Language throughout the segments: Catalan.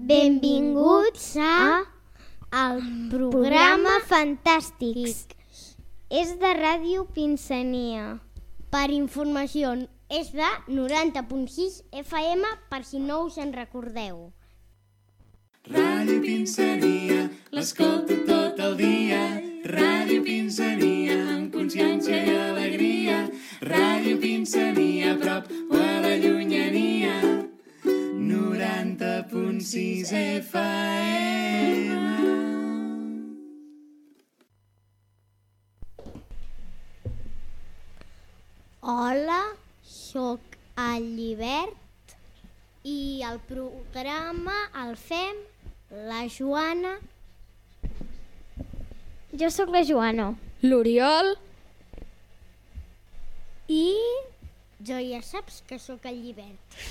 Benvinguts a al programa Fantàstics. És de Ràdio Pinsania. Per informació, és de 90.6 FM, per si no us en recordeu. Ràdio Pinsania, l'escolto tot el dia. Ràdio Pinsania, amb consciència i alegria. Ràdio Pinsania, a prop 90.6 FM. Hola, sóc el Llibert i el programa el fem la Joana. Jo sóc la Joana. L'Oriol, I jo ja saps que sóc el Llibert.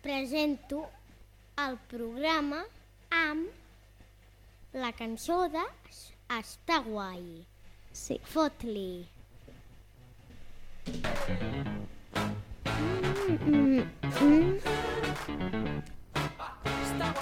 Presento el programa amb la cançó de Està guai. Sí. Fot-li. Mm, mm. La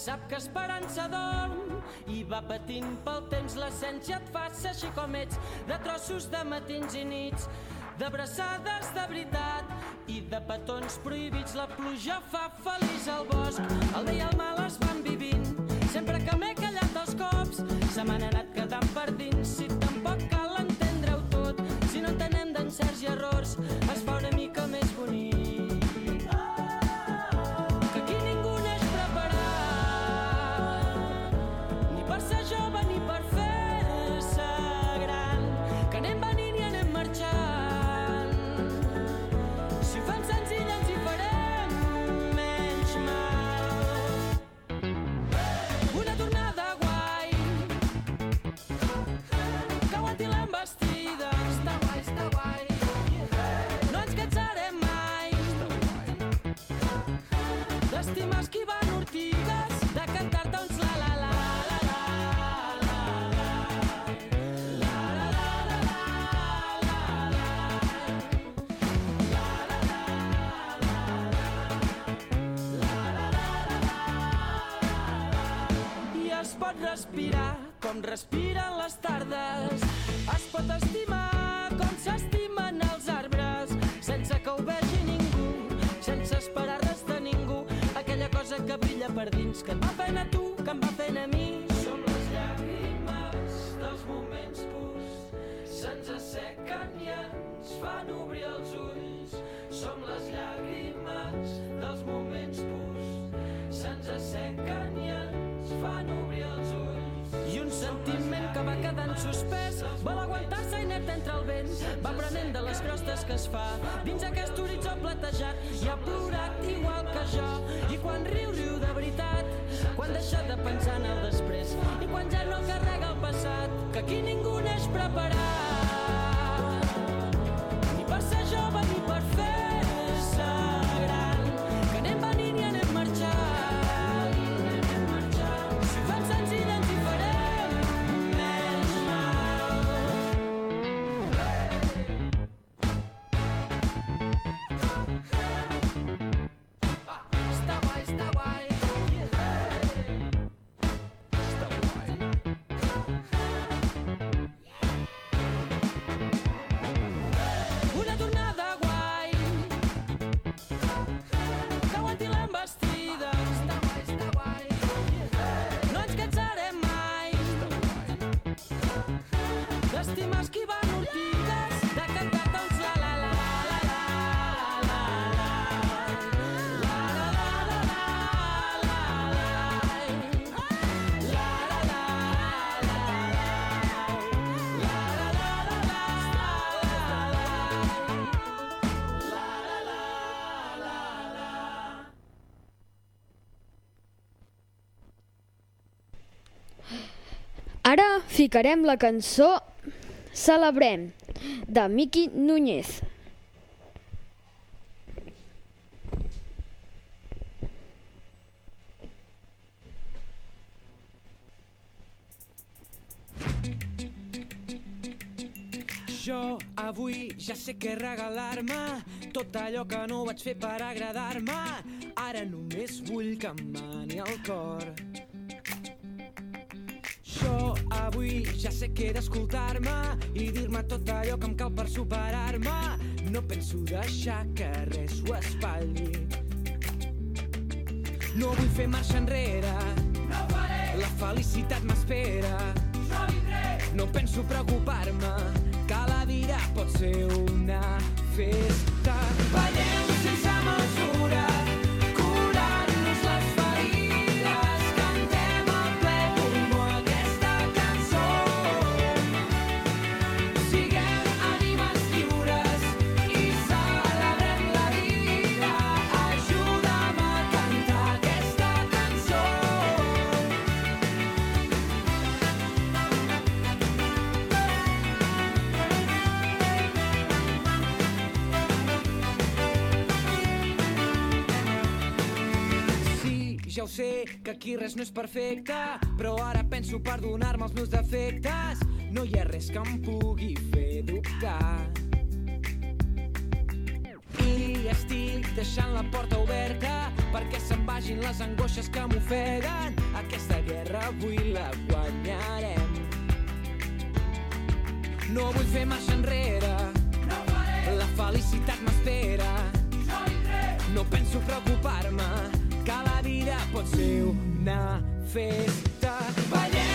Sap que esperança dorm i va patint pel temps. L'essència et fa ser així com ets, de trossos de matins i nits, d'abraçades de veritat i de petons prohibits. La pluja fa feliç al bosc, el bé i el mal es van vivint. Sempre que m'he callat els cops, se m'han anat quedant per dins. Si tampoc cal entendre-ho tot, si no entenem d'encerts i errors, pot respirar com respiren les tardes. Es pot estimar com s'estimen els arbres, sense que ho vegi ningú, sense esperar res de ningú. Aquella cosa que brilla per dins, que et va fent a tu, que em va fent a mi. Som les llàgrimes dels moments purs, se'ns assequen i ens fan obrir els ulls. Som les llàgrimes quedant suspès. Vol aguantar-se inert entre el vent. Va prenent de les crostes que es fa. Dins aquest horitzó platejat i ha plorat igual que jo. I quan riu, riu de veritat. Quan deixa de pensar en el després. I quan ja no carrega el passat que aquí ningú neix preparat. Ni per ser jove ni per fer-se La la la la la la la la la la la la la Ara ficarem la cançó Celebrem, de Miqui Núñez. Jo avui ja sé què regalar-me Tot allò que no vaig fer per agradar-me. Ara només vull que em mani el cor avui ja sé que he d'escoltar-me i dir-me tot allò que em cal per superar-me. No penso deixar que res ho espatlli. No vull fer marxa enrere. No faré. La felicitat m'espera. Jo vindré. No penso preocupar-me, que la vida pot ser una festa. Ballem sense mesura, sé, que aquí res no és perfecte, però ara penso per donar-me els meus defectes. No hi ha res que em pugui fer dubtar. I estic deixant la porta oberta perquè se'n vagin les angoixes que m'ofeguen. Aquesta guerra avui la guanyarem. No vull fer marxa enrere. No La felicitat m'espera. No penso preocupar-me, que la vida pot ser una festa. Ballem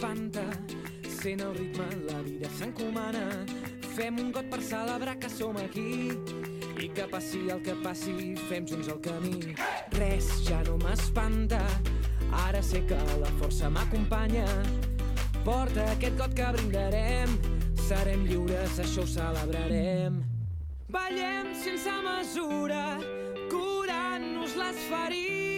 no m'espanta, sent el ritme, la vida s'encomana. Fem un got per celebrar que som aquí i que passi el que passi, fem junts el camí. Res ja no m'espanta, ara sé que la força m'acompanya. Porta aquest got que brindarem, serem lliures, això ho celebrarem. Ballem sense mesura, curant-nos les ferides,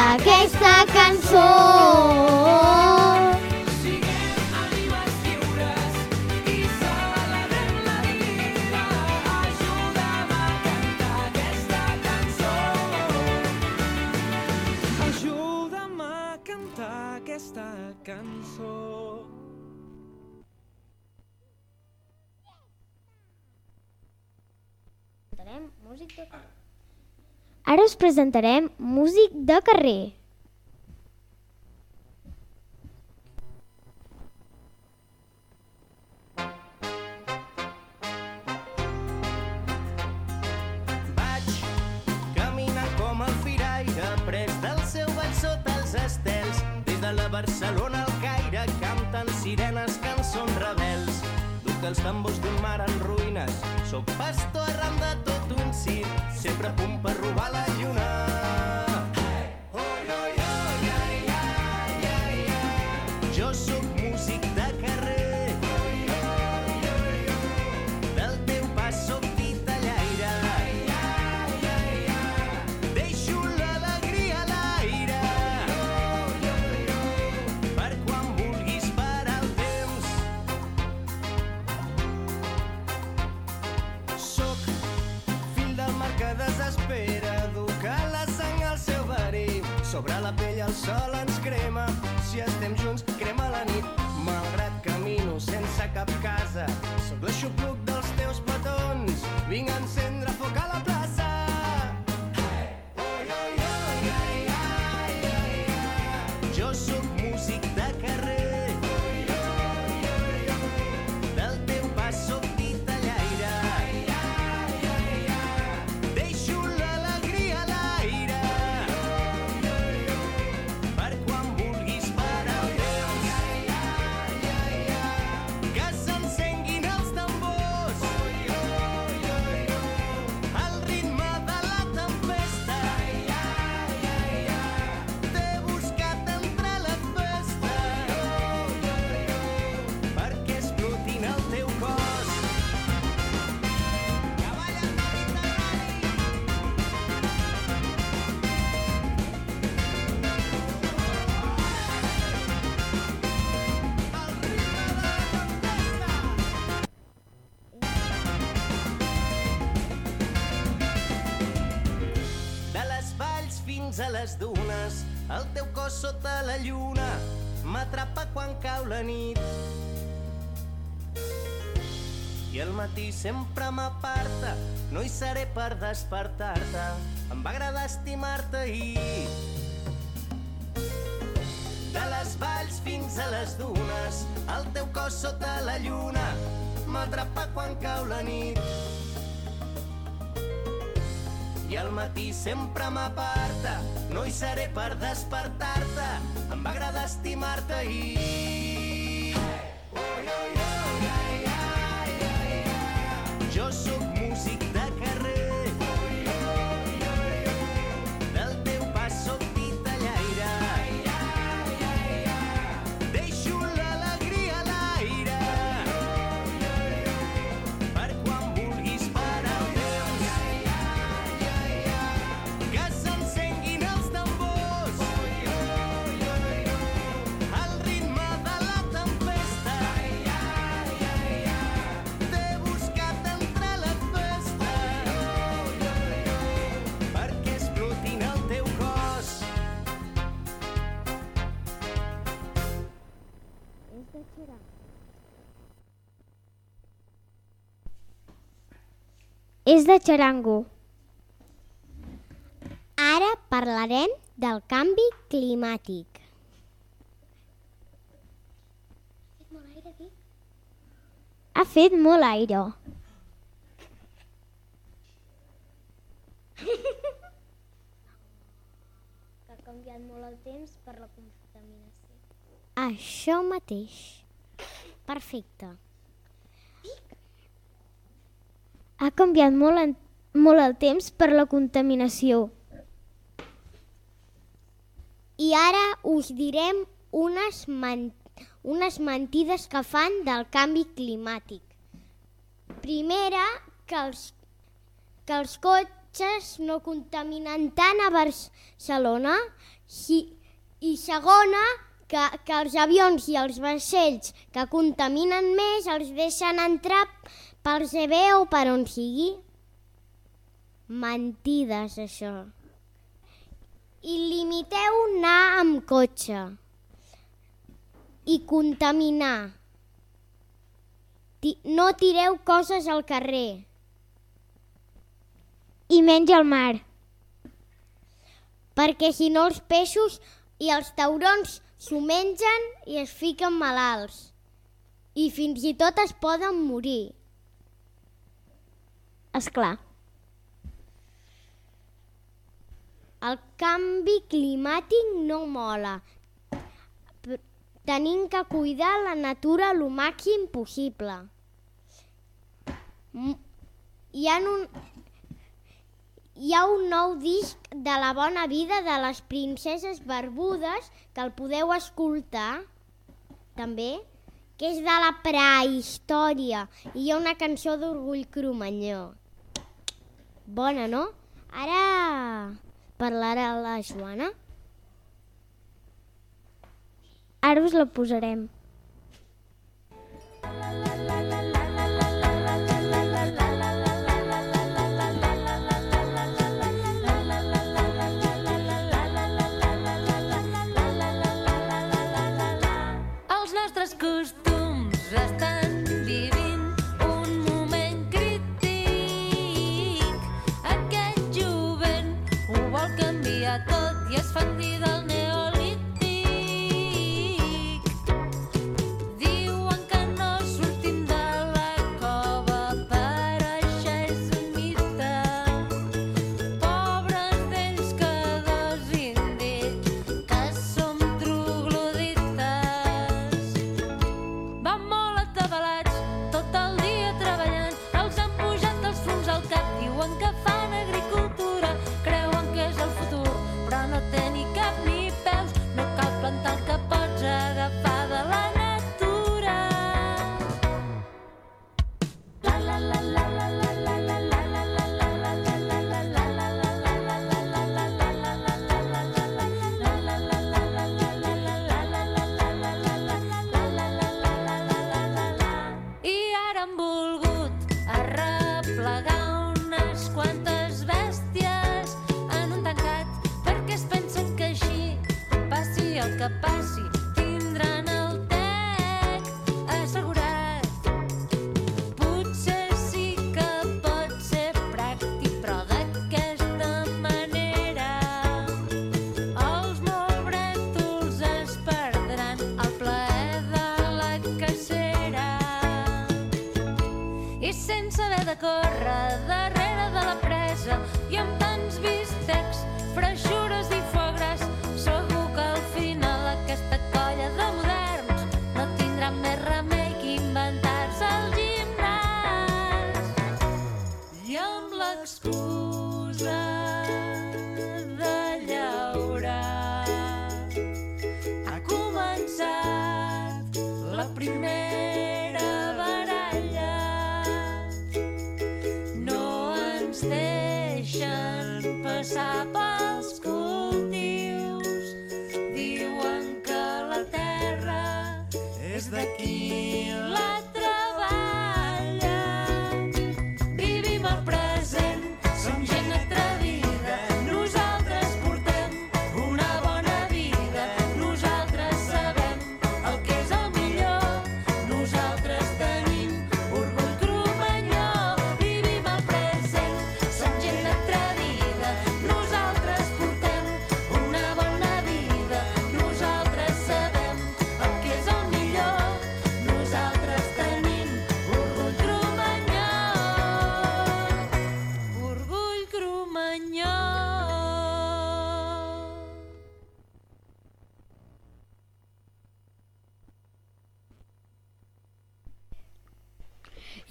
aquesta cançó. Ajuda'm a cantar aquesta cançó. Ajuda'm a cantar aquesta cançó. Ara us presentarem músic de carrer. Com seu sota els estels. Des de la Barcelona al Caire canten sirenes, cançons rebels. Duc els tambors d'un mar en ruïnes, sóc pastor arran de tot un circ, sempre punt per la pell el sol ens crema, si estem junts crema la nit. Malgrat camino sense cap casa, sóc l'aixopluc les dunes, el teu cos sota la lluna m'atrapa quan cau la nit. I al matí sempre m'aparta, no hi seré per despertar-te. Em va agradar estimar-te ahir. De les valls fins a les dunes, el teu cos sota la lluna m'atrapa quan cau la nit. I al matí sempre m'aparta, no hi seré per despertar-te. Em va agradar estimar-te ahir. És de xarango. Ara parlarem del canvi climàtic. Ha fet molt aire. Que ha canviat molt el temps per la contaminació. Això mateix. Perfecte. Ha canviat molt, en, molt el temps per la contaminació. I ara us direm unes, man unes mentides que fan del canvi climàtic. Primera, que els, que els cotxes no contaminen tant a Barcelona i, i segona, que, que els avions i els vaixells que contaminen més els deixen entrar per CB o per on sigui. Mentides, això. I limiteu anar amb cotxe i contaminar. Ti no tireu coses al carrer. I menys al mar. perquè si no els peixos i els taurons s'ho mengen i es fiquen malalts. I fins i tot es poden morir. És clar. El canvi climàtic no mola. Tenim que cuidar la natura el màxim possible. Hi ha un, hi ha un nou disc de la bona vida de les princeses barbudes que el podeu escoltar també, que és de la prehistòria i hi ha una cançó d'Orgull Cromanyó. Bona, no? Ara parlarà la Joana. Ara us la posarem. i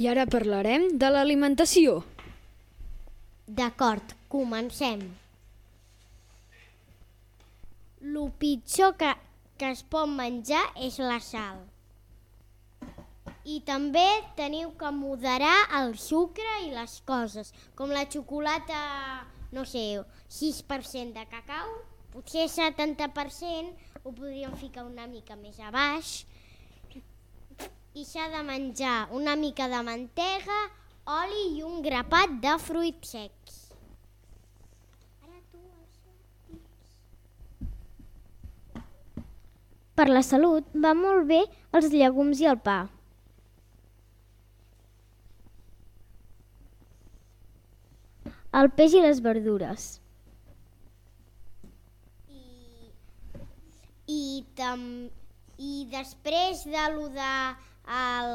ara parlarem de l'alimentació. D'acord, comencem. Lo pitjor que, que es pot menjar és la sal. I també teniu que moderar el sucre i les coses, com la xocolata, no sé, 6% de cacau, potser 70% ho podríem ficar una mica més a baix. I s'ha de menjar una mica de mantega, oli i un grapat de fruits secs. Per la salut va molt bé els llegums i el pa. El peix i les verdures. I, tam, i després de lo, de, el,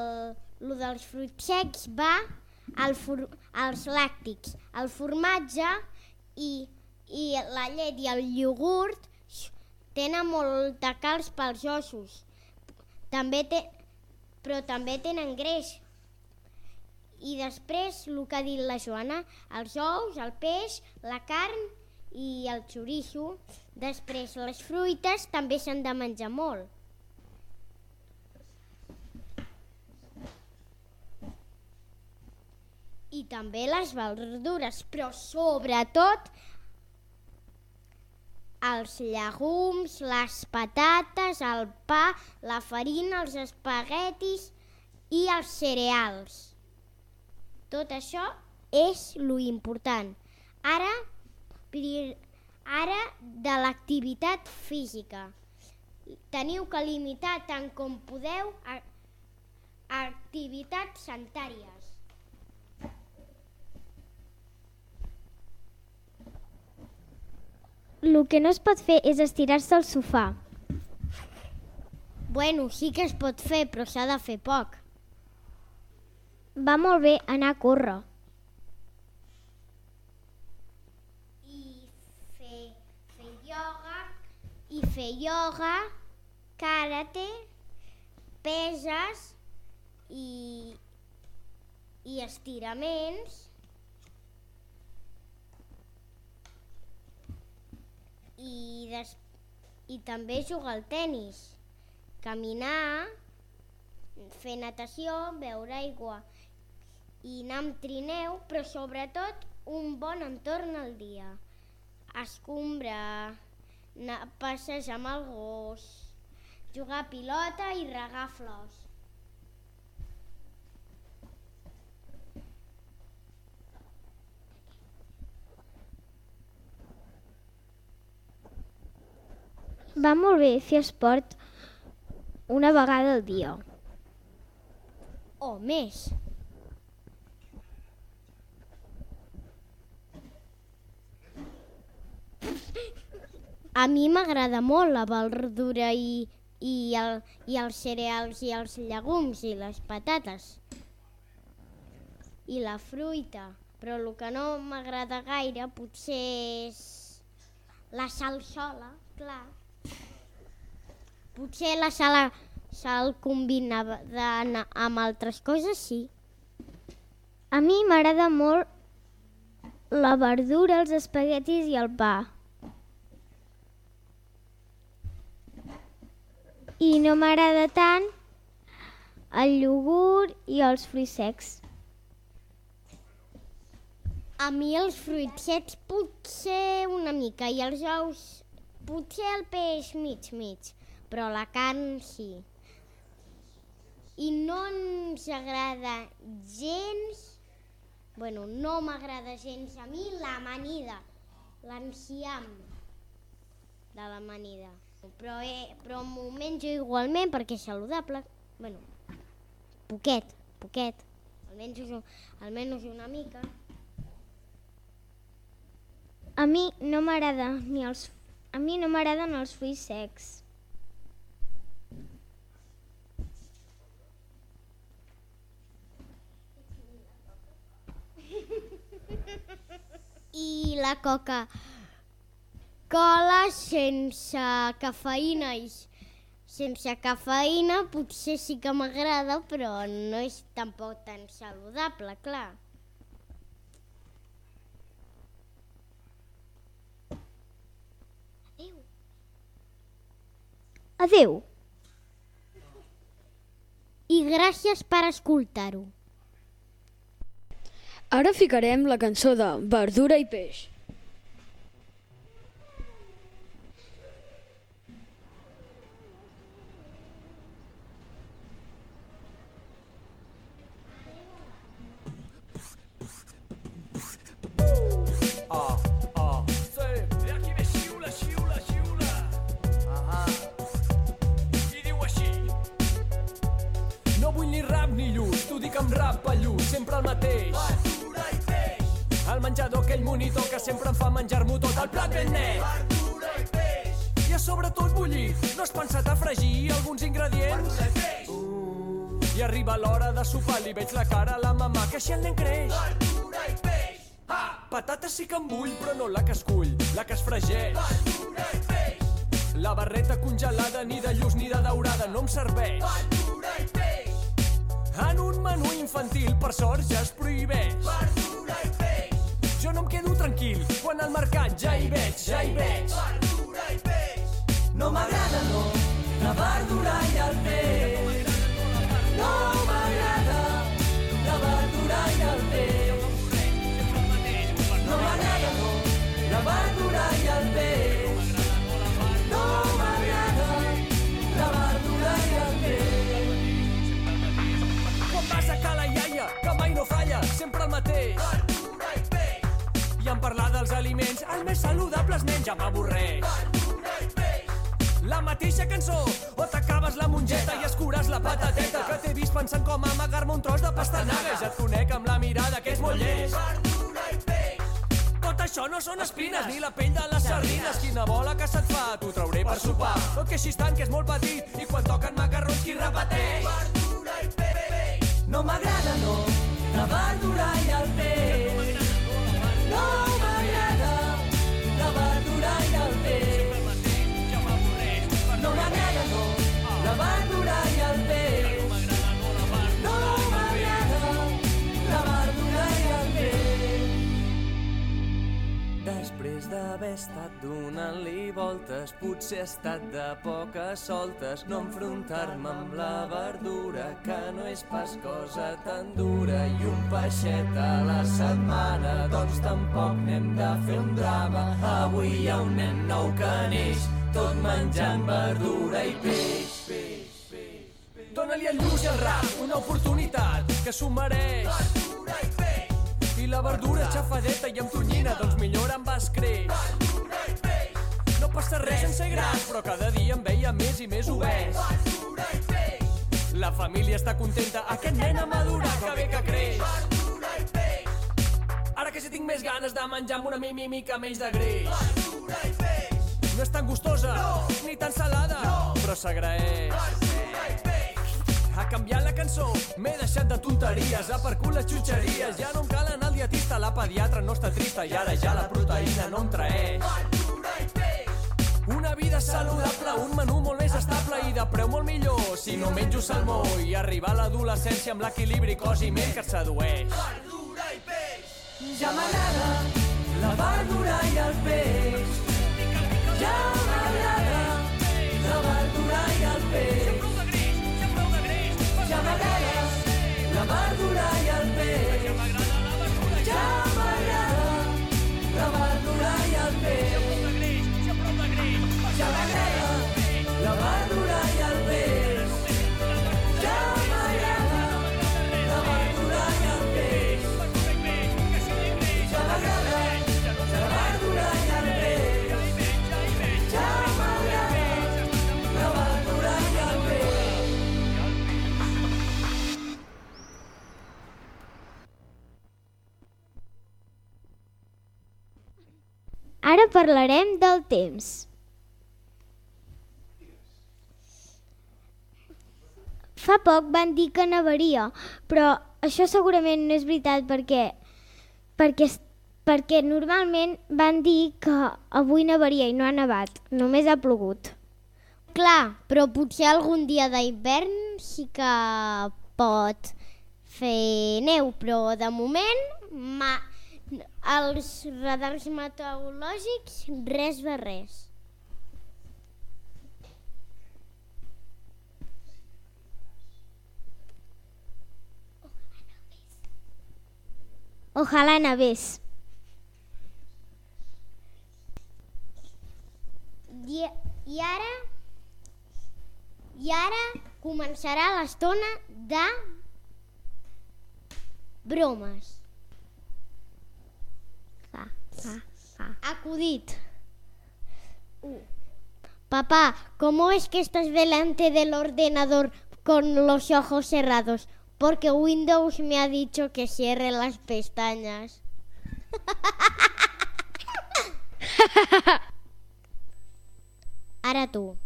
lo dels fruits secs va el for, els làctics, el formatge i, i la llet i el iogurt tenen molt de calç pels ossos, també té, però també tenen greix. I després, el que ha dit la Joana, els ous, el peix, la carn i el xoriço. Després, les fruites també s'han de menjar molt. I també les verdures, però sobretot els llegums, les patates, el pa, la farina, els espaguetis i els cereals. Tot això és lo important. Ara, ara de l'activitat física. Teniu que limitar tant com podeu activitats sanitàries. El que no es pot fer és estirar-se al sofà. Bueno, sí que es pot fer, però s'ha de fer poc. Va molt bé anar a córrer. I fer, fer ioga, i fer ioga, karate, peses i, i estiraments. I, des, i també jugar al tennis, caminar, fer natació, beure aigua i anar amb trineu, però sobretot un bon entorn al dia. Escombrar, anar a passejar amb el gos, jugar a pilota i regar flors. Va molt bé fer esport una vegada al dia. O més. A mi m'agrada molt la verdura i, i, el, i els cereals i els llegums i les patates. I la fruita. Però el que no m'agrada gaire potser és la salsola, clar. Potser la sal, sal combinada amb altres coses, sí. A mi m'agrada molt la verdura, els espaguetis i el pa. I no m'agrada tant el iogurt i els fruits secs. A mi els fruits secs potser una mica i els ous potser el peix mig mig, però la carn sí. I no ens agrada gens, bueno, no m'agrada gens a mi l'amanida, l'enciam de l'amanida. Però, eh, però m'ho menjo igualment perquè és saludable. Bueno, poquet, poquet. Almenys, almenys una mica. A mi no m'agrada ni els a mi no m'agraden els fruits secs. I la coca cola sense cafeïna i sense cafeïna potser sí que m'agrada, però no és tampoc tan saludable, clar. Adeu. I gràcies per escoltar-ho. Ara ficarem la cançó de Verdura i Peix. Lluç, t'ho dic amb rap pallús, sempre el mateix. Verdura i peix. Al menjador aquell monitor que sempre em fa menjar-m'ho tot el plat ben net. Verdura i peix. I a sobre tot bullit, no has pensat a fregir alguns ingredients? Verdura i peix. Uh. I arriba l'hora de sopar, li veig la cara a la mamà, que així el nen creix. Verdura i peix. Ah! Patates sí que en vull, però no la que es cull, la que es fregeix. Verdura i peix. La barreta congelada ni de lluç ni de daurada no em serveix. Verdura. En un menú infantil, per sort, ja es prohibeix. Verdura i peix. Jo no em quedo tranquil, quan al mercat ja hi veig, ja hi veig. Verdura i peix. No m'agrada, no, la verdura i el peix. El més saludable es menja, m'avorreix. La mateixa cançó, o t'acabes la mongeta i escures la patateta, que t'he vist pensant com amagar-me un tros de pastanaga. Ja et conec amb la mirada, que és molt peix. Tot això no són espines, ni la pell de les sardines. Quina bola que se't fa, t'ho trauré per sopar. No et queixis tant, que és molt petit, i quan toquen macarrons qui repeteix? Verdura i peix. No m'agrada, no, la verdura i el peix. No m'agrada No m'agrada, no, la verdura i el peix. La i. Després d'haver estat donant-li voltes, potser he estat de poques soltes, no enfrontar-me amb la verdura, que no és pas cosa tan dura, i un peixet a la setmana, doncs tampoc n'hem de fer un drama. Avui hi ha un nen nou que neix, tot menjant verdura i peix. peix, peix. Dóna-li el lluç i el rap, una oportunitat que s'ho mereix. Verdura i peix. I la verdura xafadeta i amb tonyina, doncs millor amb escreix. Verdura i peix. No passa res sense gras, però cada dia em veia més i més obès. Verdura i peix. La família està contenta, aquest nen ha madurat, que bé que creix. Verdura i peix. Ara que si tinc més ganes de menjar amb una mi, mi, mica menys de greix. Verdura i peix. No és tan gustosa, no. ni tan salada, no. però s'agraeix. Ha canviat la cançó, m'he deixat de tonteries, ha per cul les xutxeries, ja no em cal anar al dietista, la pediatra no està trista i ara ja la proteïna no em traeix. Una vida saludable, un menú molt més estable i de preu molt millor si no menjo salmó i arribar a l'adolescència amb l'equilibri cos i ment que et sedueix. Verdura i peix. Ja m'agrada la verdura i el peix. Ja m'agrada la verdura i el peix. Ja m'agrada la verdura i el peix. Ja m'agrada la verdura i el peix. Ja m'agrada parlarem del temps. Fa poc van dir que nevaria, però això segurament no és veritat perquè, perquè, perquè normalment van dir que avui nevaria i no ha nevat, només ha plogut. Clar, però potser algun dia d'hivern sí que pot fer neu, però de moment ma... els radars meteorològics res de res. Ojalà nevés. I, I ara i ara començarà l'estona de bromes. U. Papá, ¿cómo es que estás delante del ordenador con los ojos cerrados? Porque Windows me ha dicho que cierre las pestañas. Ahora tú.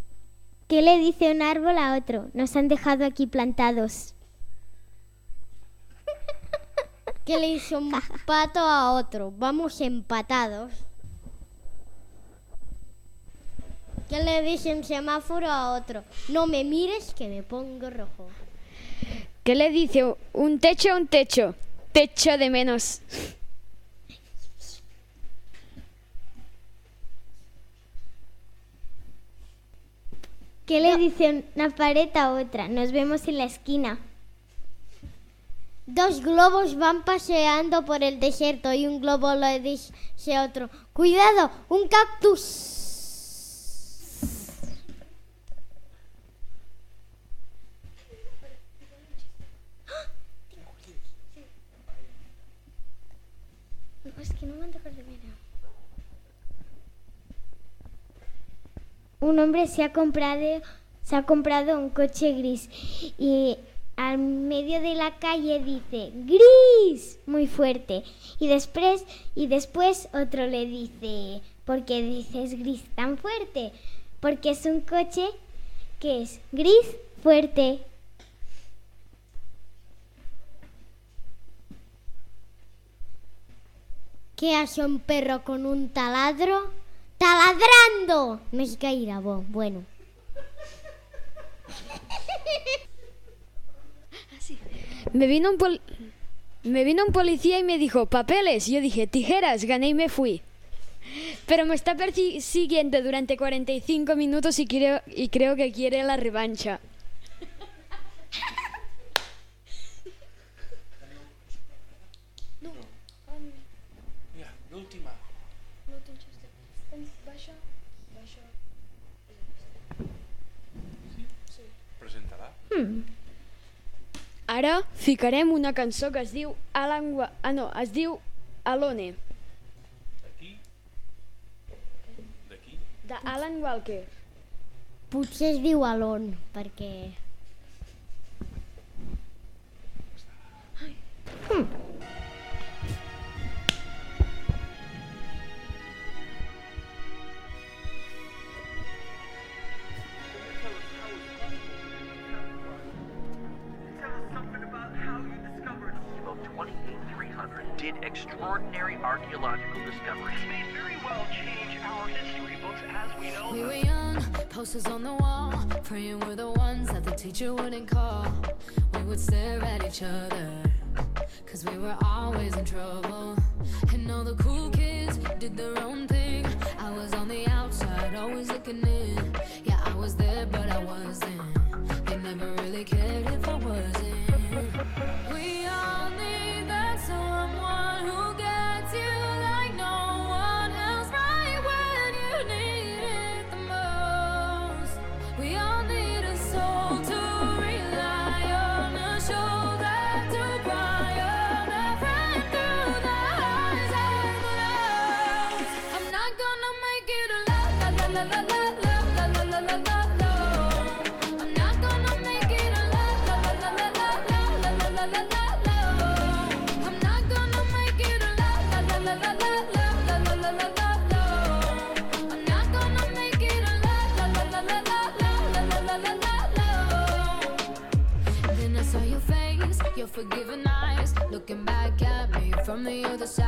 ¿Qué le dice un árbol a otro? Nos han dejado aquí plantados. ¿Qué le hizo un pato a otro? Vamos empatados. ¿Qué le dice un semáforo a otro? No me mires que me pongo rojo. ¿Qué le dice un techo a un techo? Techo de menos. ¿Qué le dice una pared a otra? Nos vemos en la esquina. Dos globos van paseando por el desierto y un globo le dice a otro, cuidado, un cactus. No, es que no me acuerdo bien. Un hombre se ha comprado se ha comprado un coche gris y, al medio de la calle dice gris muy fuerte y después y después otro le dice ¿por qué dices gris tan fuerte? Porque es un coche que es gris fuerte. Què hace un perro con un taladro? ¡Taladrando! Bo. Bueno. Me vino un pol- me vino un policía y me dijo, papeles. Yo dije, tijeras, gané y me fui. Pero me está persiguiendo durante 45 minutos y creo, y creo que quiere la revancha. Ficarem una cançó que es diu Alan Wa- ah, no, es diu Alone, D'aquí. D'aquí. de Alan Walker. Potser es diu Alon, perquè... Tell extraordinary archaeological discoveries. may very well change our history books as we know them. We were young, posters on the wall, praying we're the ones that the teacher wouldn't call. We would stare at each other, cause we were always in trouble. And all the cool kids did their own thing. I was on the outside, always looking in. Yeah, I was there, but I wasn't. They never from the other side,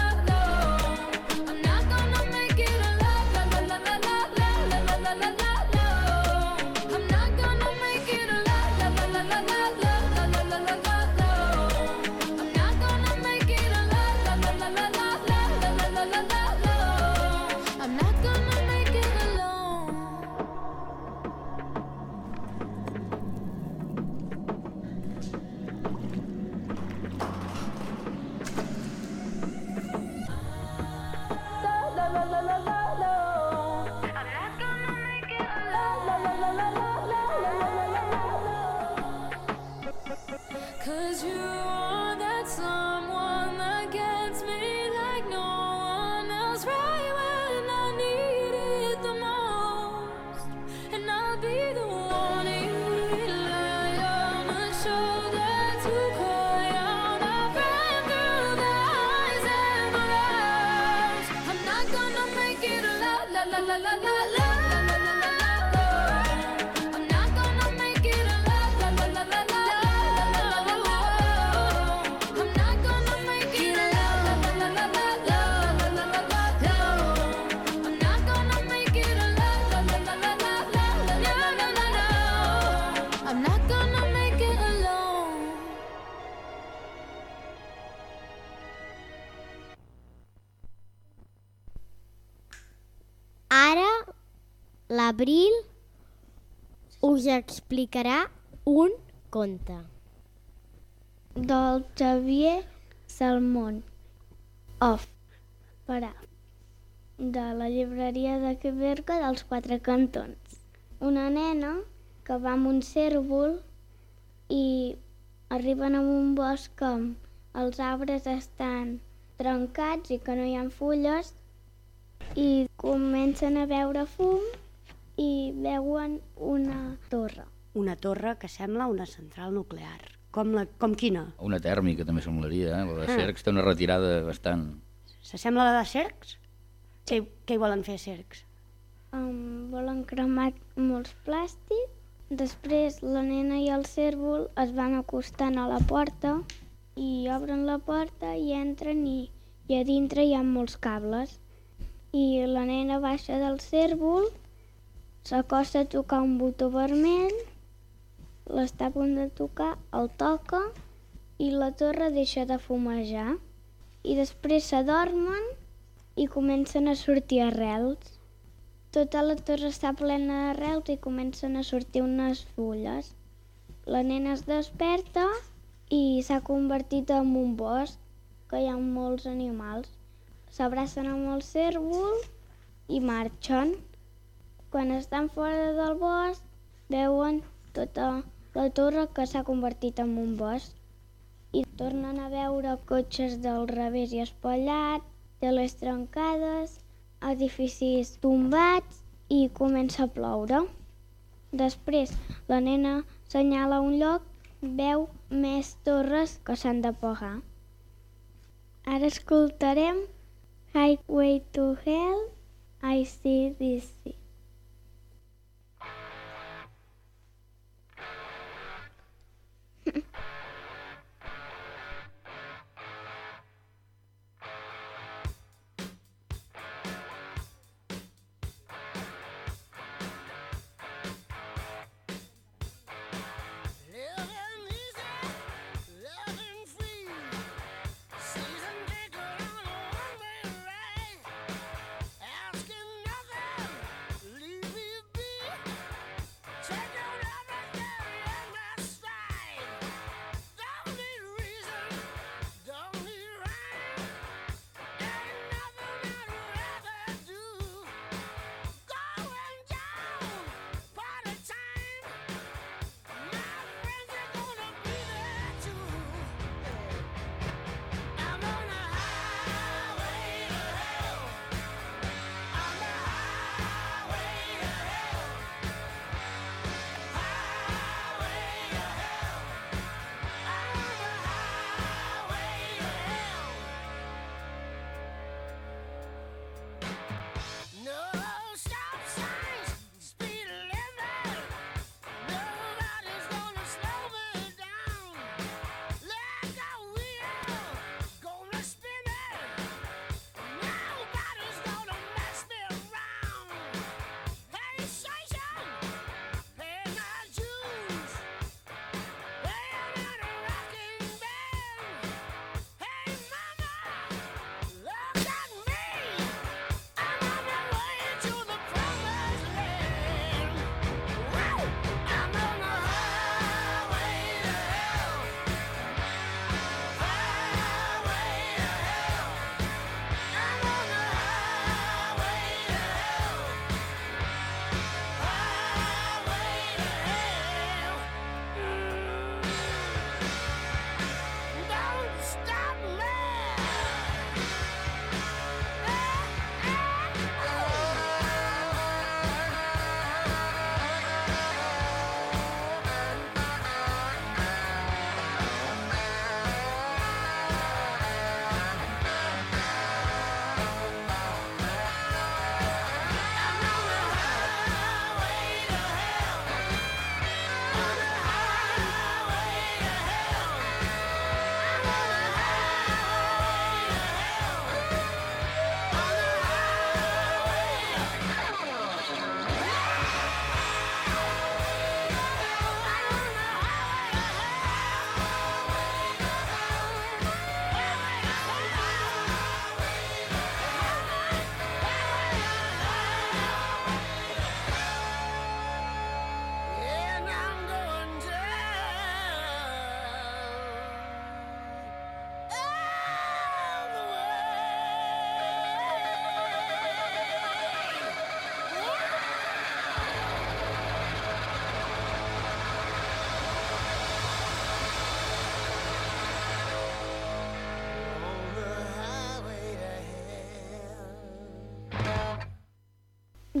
Ara l'Abril us explicarà un conte. del Xavier Salmón. Off. Per A. De la llibreria de Queberca dels Quatre Cantons. Una nena que va amb un cèrvol i arriben a un bosc amb els arbres estan trencats i que no hi ha fulles i comencen a veure fum i veuen una torre. Una torre que sembla una central nuclear. Com, la, com quina? Una tèrmica també semblaria, eh? La de Ah. Cercs té una retirada bastant... S'assembla a la de Cercs? Què, què hi volen fer Cercs? Um, volen cremar molts plàstics. Després la nena i el cèrvol es van acostant a la porta i obren la porta i entren i, i a dintre hi ha molts cables. I la nena baixa del cèrvol, s'acosta a tocar un botó vermell, l'està a punt de tocar, el toca i la torre deixa de fumejar. I després s'adormen i comencen a sortir arrels. Tota la torre està plena d'arrels i comencen a sortir unes fulles. La nena es desperta i s'ha convertit en un bosc, que hi ha molts animals. S'abracen amb el cèrvol i marxen. Quan estan fora del bosc, veuen tota la torre que s'ha convertit en un bosc i tornen a veure cotxes del revés i espatllats, teles trencades, edificis tombats i comença a ploure. Després la nena senyala un lloc, veu més torres que s'han de pagar. Ara escoltarem Highway to Hell, I see this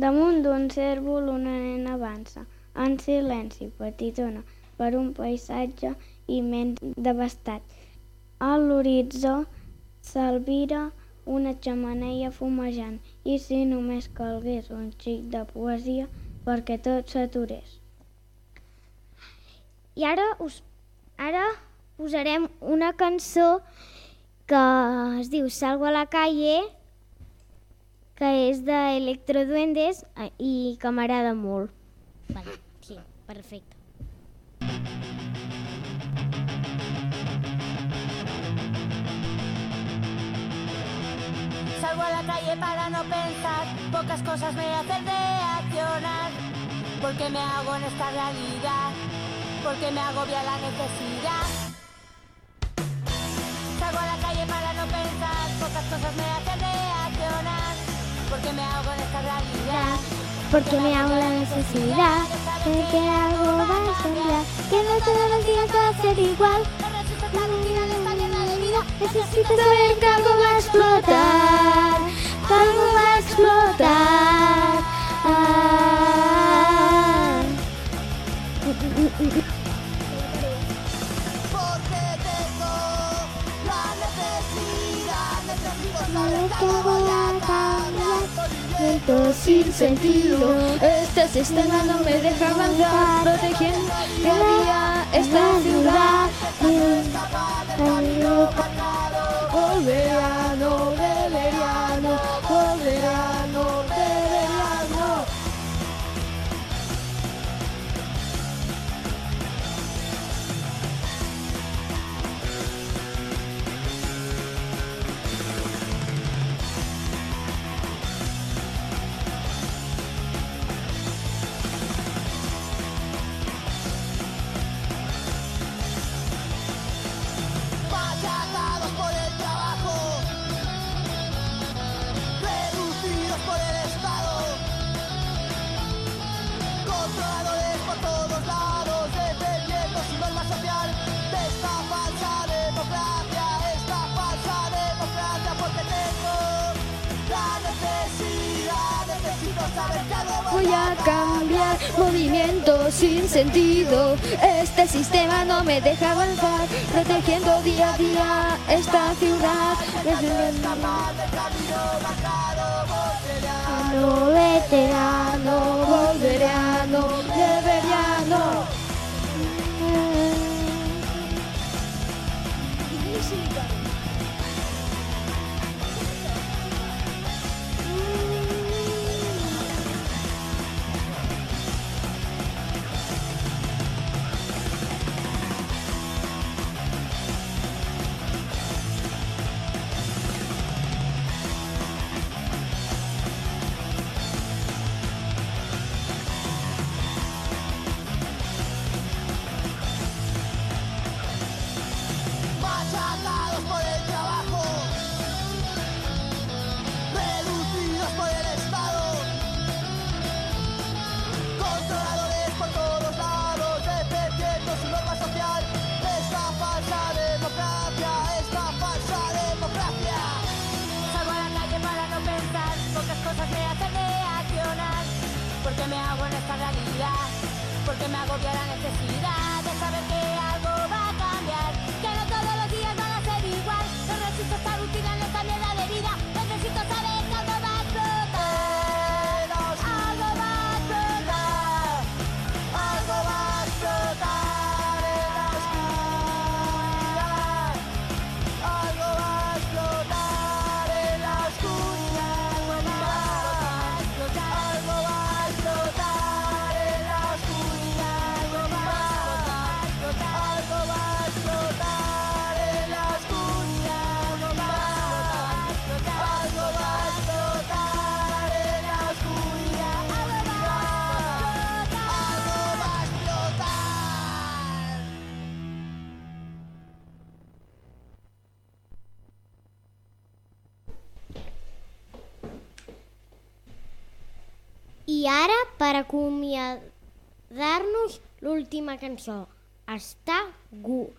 Damunt d'un cèrvol una nena avança, en silenci, petitona, per un paisatge immens devastat. A l'horitzó s'alvira una xamaneia fumejant i si només calgués un xic de poesia perquè tot s'aturés. I ara us ara posarem una cançó que es diu Salgo a la calle, que és d'Electroduendes eh, i que m'agrada molt. Vale, sí, perfecte. Salgo a la calle para no pensar, pocas cosas me hacen reaccionar. Porque me hago en esta realidad, porque me agobia la necesidad. Salgo a la calle para no pensar, pocas cosas me hacen reaccionar. Porque me hago en esta realidad. Porque me hago la necesidad de que algo va a cambiar, que no todos los días va a ser igual. Necesito saber que algo va a explotar, que algo va a explotar. Ah. Porque tengo la necesidad, necesito Saber que algo va a cambiar. Siento sin sentido, Este sistema no me deja avanzar, protegiendo día a día esta ciudad. Volverá, no debería, movimiento sin sentido. Este sistema no me deja avanzar, protegiendo día a día esta ciudad. No veterano, Volverá, acomiadar-nos, l'última cançó. Està gu...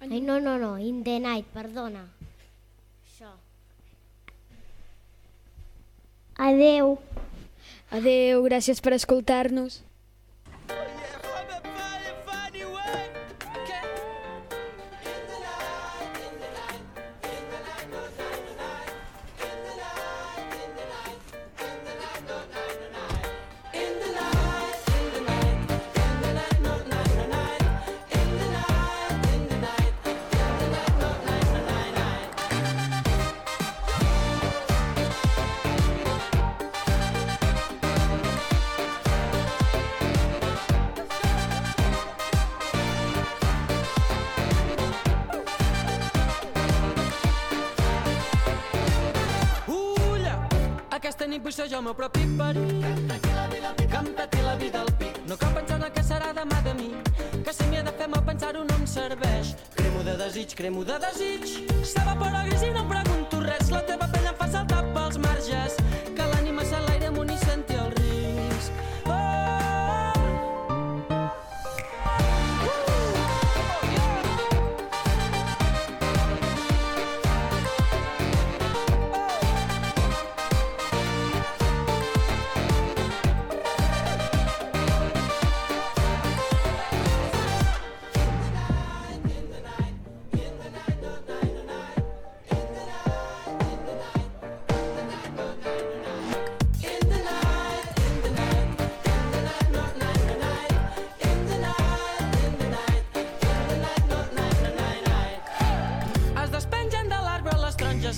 Ai, no, no, no, In the Night, perdona. Això. Adeu. Adeu, gràcies per escoltar-nos. Nit vull ser jo el meu propi perill. Que em peti la vida al pit. No cal pensar en el que serà demà de mi. Que si m'hi he de fer mal pensar-ho no em serveix. Cremo de desig, cremo de desig. S'evapora gris i no em pregunto res. La teva pell em fa saltar pels marges.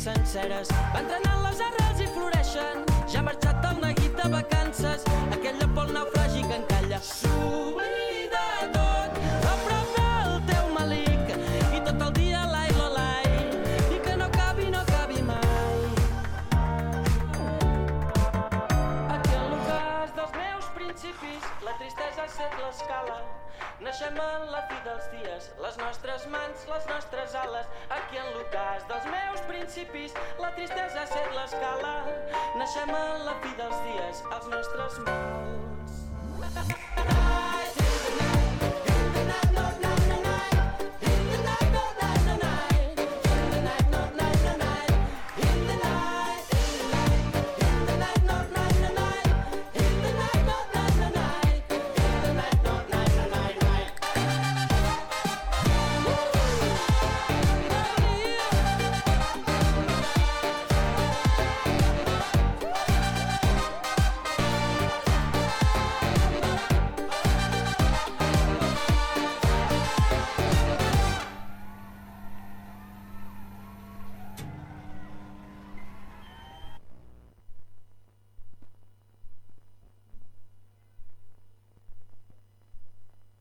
Senceres. Van trenant les arrels i floreixen. Ja ha marxat el neguit de vacances. Posem a la fi dels dies les nostres mans, les nostres ales, aquí en l'ocàs dels meus principis, la tristesa ha set l'escala. Naixem a la fi dels dies els nostres mals.